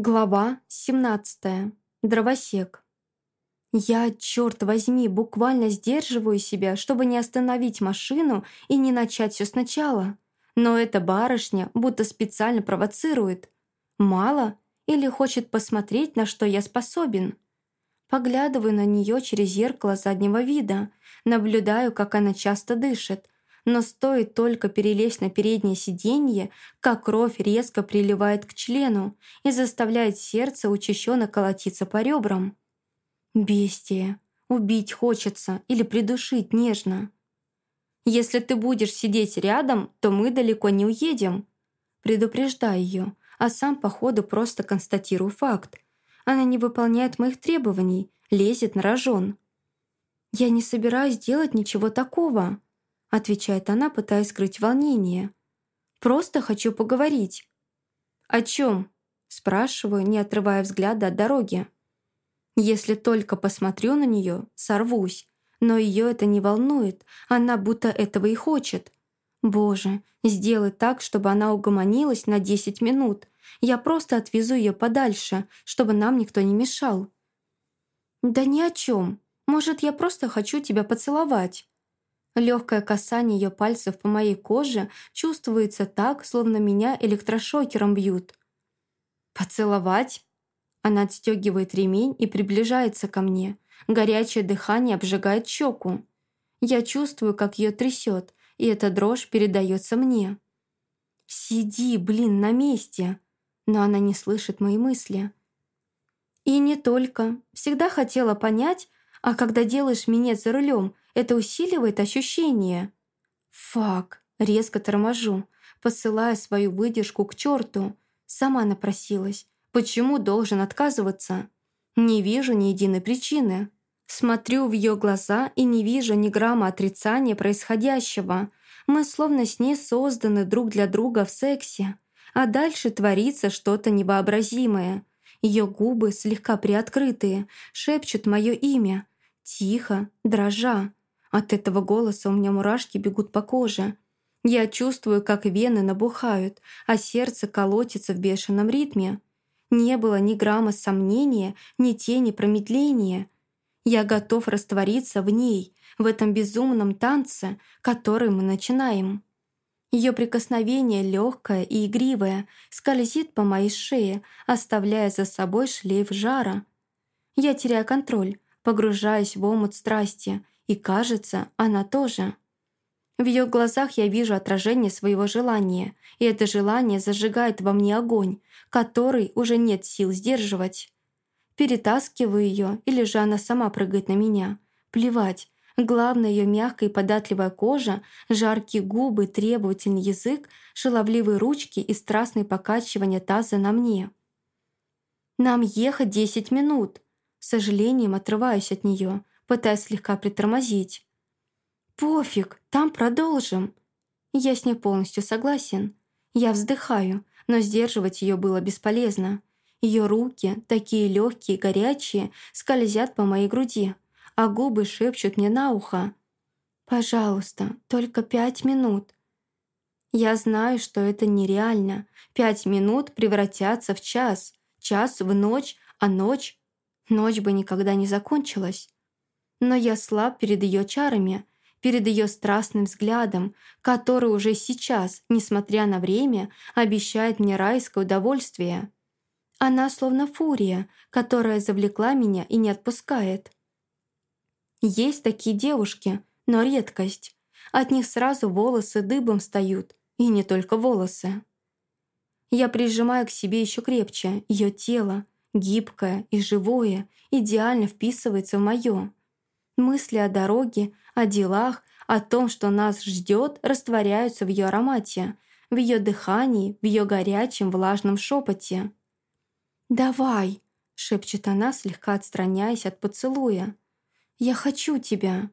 Глава 17. Дровосек. Я, черт возьми, буквально сдерживаю себя, чтобы не остановить машину и не начать все сначала. Но эта барышня будто специально провоцирует. Мало или хочет посмотреть, на что я способен. Поглядываю на нее через зеркало заднего вида, наблюдаю, как она часто дышит, но стоит только перелезть на переднее сиденье, как кровь резко приливает к члену и заставляет сердце учащенно колотиться по ребрам. Бестия. Убить хочется или придушить нежно. Если ты будешь сидеть рядом, то мы далеко не уедем. Предупреждаю ее, а сам по ходу просто констатирую факт. Она не выполняет моих требований, лезет на рожон. Я не собираюсь делать ничего такого отвечает она, пытаясь скрыть волнение. «Просто хочу поговорить». «О чем?» спрашиваю, не отрывая взгляда от дороги. Если только посмотрю на нее, сорвусь. Но ее это не волнует, она будто этого и хочет. Боже, сделай так, чтобы она угомонилась на 10 минут. Я просто отвезу ее подальше, чтобы нам никто не мешал. Да ни о чем. Может, я просто хочу тебя поцеловать. Легкое касание ее пальцев по моей коже чувствуется так, словно меня электрошокером бьют. «Поцеловать?» Она отстегивает ремень и приближается ко мне. Горячее дыхание обжигает щеку. Я чувствую, как ее трясет, и эта дрожь передается мне. «Сиди, блин, на месте!» Но она не слышит мои мысли. И не только. Всегда хотела понять, а когда делаешь минет за рулем, это усиливает ощущение. Фак, резко торможу, посылая свою выдержку к черту. Сама напросилась. Почему должен отказываться? Не вижу ни единой причины. Смотрю в ее глаза и не вижу ни грамма отрицания происходящего. Мы словно с ней созданы друг для друга в сексе. А дальше творится что-то невообразимое. Ее губы, слегка приоткрытые, шепчут мое имя. Тихо, дрожа. От этого голоса у меня мурашки бегут по коже. Я чувствую, как вены набухают, а сердце колотится в бешеном ритме. Не было ни грамма сомнения, ни тени промедления. Я готов раствориться в ней, в этом безумном танце, который мы начинаем. Ее прикосновение легкое и игривое скользит по моей шее, оставляя за собой шлейф жара. Я теряю контроль, погружаясь в омут страсти, и кажется, она тоже. В ее глазах я вижу отражение своего желания, и это желание зажигает во мне огонь, который уже нет сил сдерживать. Перетаскиваю ее, или же она сама прыгает на меня. Плевать. Главное ее мягкая и податливая кожа, жаркие губы, требовательный язык, шаловливые ручки и страстные покачивания таза на мне. «Нам ехать десять минут!» С сожалением отрываюсь от нее, пытаясь слегка притормозить. «Пофиг, там продолжим». Я с ней полностью согласен. Я вздыхаю, но сдерживать ее было бесполезно. Ее руки, такие легкие горячие, скользят по моей груди, а губы шепчут мне на ухо. «Пожалуйста, только пять минут». Я знаю, что это нереально. Пять минут превратятся в час, час в ночь, а ночь... Ночь бы никогда не закончилась. Но я слаб перед ее чарами, перед ее страстным взглядом, который уже сейчас, несмотря на время, обещает мне райское удовольствие. Она словно фурия, которая завлекла меня и не отпускает. Есть такие девушки, но редкость. От них сразу волосы дыбом встают, и не только волосы. Я прижимаю к себе еще крепче, ее тело, гибкое и живое, идеально вписывается в мое. Мысли о дороге, о делах, о том, что нас ждет, растворяются в ее аромате, в ее дыхании, в ее горячем влажном шепоте. «Давай!» — шепчет она, слегка отстраняясь от поцелуя. «Я хочу тебя!»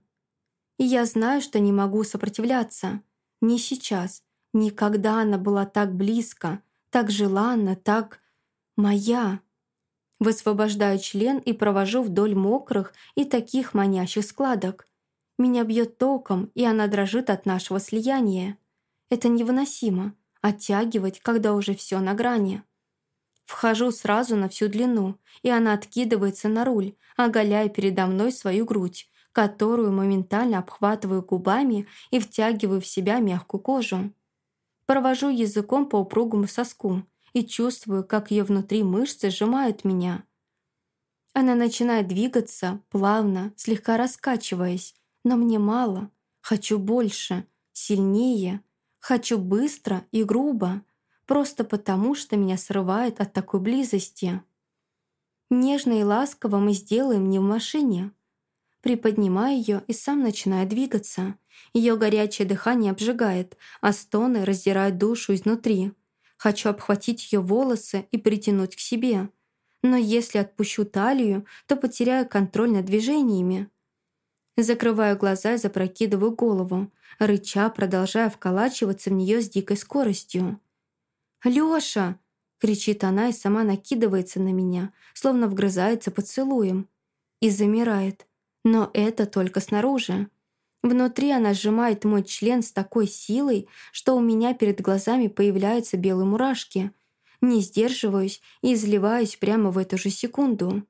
И я знаю, что не могу сопротивляться. Не сейчас. Никогда она была так близко, так желанна, так... моя. Высвобождаю член и провожу вдоль мокрых и таких манящих складок. Меня бьет током, и она дрожит от нашего слияния. Это невыносимо — оттягивать, когда уже все на грани. Вхожу сразу на всю длину, и она откидывается на руль, оголяя передо мной свою грудь, которую моментально обхватываю губами и втягиваю в себя мягкую кожу. Провожу языком по упругому соску и чувствую, как ее внутри мышцы сжимают меня. Она начинает двигаться, плавно, слегка раскачиваясь, но мне мало. Хочу больше, сильнее. Хочу быстро и грубо, просто потому, что меня срывает от такой близости. Нежно и ласково мы сделаем не в машине. Приподнимаю ее и сам начинаю двигаться. Ее горячее дыхание обжигает, а стоны раздирают душу изнутри. Хочу обхватить ее волосы и притянуть к себе. Но если отпущу талию, то потеряю контроль над движениями. Закрываю глаза и запрокидываю голову, рыча, продолжая вколачиваться в нее с дикой скоростью. «Лёша!» — кричит она и сама накидывается на меня, словно вгрызается поцелуем. И замирает. Но это только снаружи. Внутри она сжимает мой член с такой силой, что у меня перед глазами появляются белые мурашки. Не сдерживаюсь и изливаюсь прямо в эту же секунду.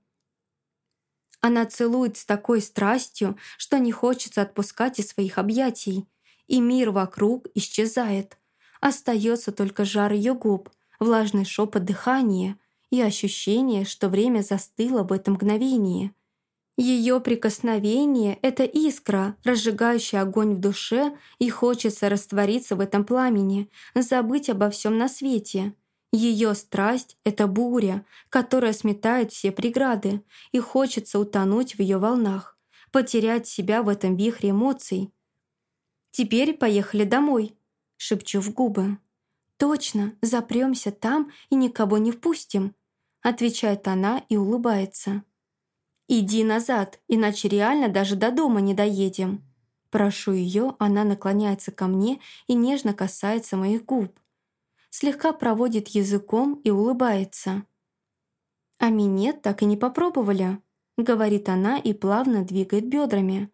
Она целует с такой страстью, что не хочется отпускать из своих объятий. И мир вокруг исчезает. Остается только жар ее губ, влажный шепот дыхания и ощущение, что время застыло в этом мгновении. Ее прикосновение — это искра, разжигающая огонь в душе, и хочется раствориться в этом пламени, забыть обо всем на свете — ее страсть — это буря, которая сметает все преграды, и хочется утонуть в ее волнах, потерять себя в этом вихре эмоций. «Теперь поехали домой», — шепчу в губы. «Точно, запремся там и никого не впустим», — отвечает она и улыбается. «Иди назад, иначе реально даже до дома не доедем». Прошу ее, она наклоняется ко мне и нежно касается моих губ слегка проводит языком и улыбается. «А минет так и не попробовали», — говорит она и плавно двигает бедрами.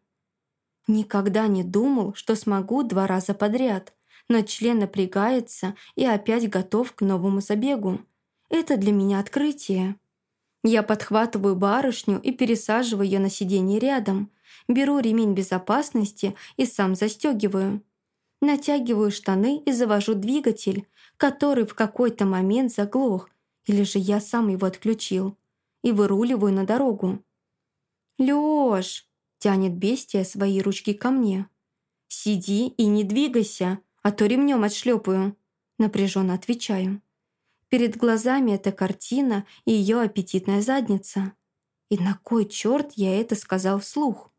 «Никогда не думал, что смогу два раза подряд, но член напрягается и опять готов к новому забегу. Это для меня открытие». Я подхватываю барышню и пересаживаю ее на сиденье рядом, беру ремень безопасности и сам застегиваю. Натягиваю штаны и завожу двигатель, который в какой-то момент заглох, или же я сам его отключил, и выруливаю на дорогу. «Лёш!» — тянет бестия свои ручки ко мне. «Сиди и не двигайся, а то ремнем отшлепаю», — напряженно отвечаю. Перед глазами эта картина и ее аппетитная задница. И на кой черт я это сказал вслух?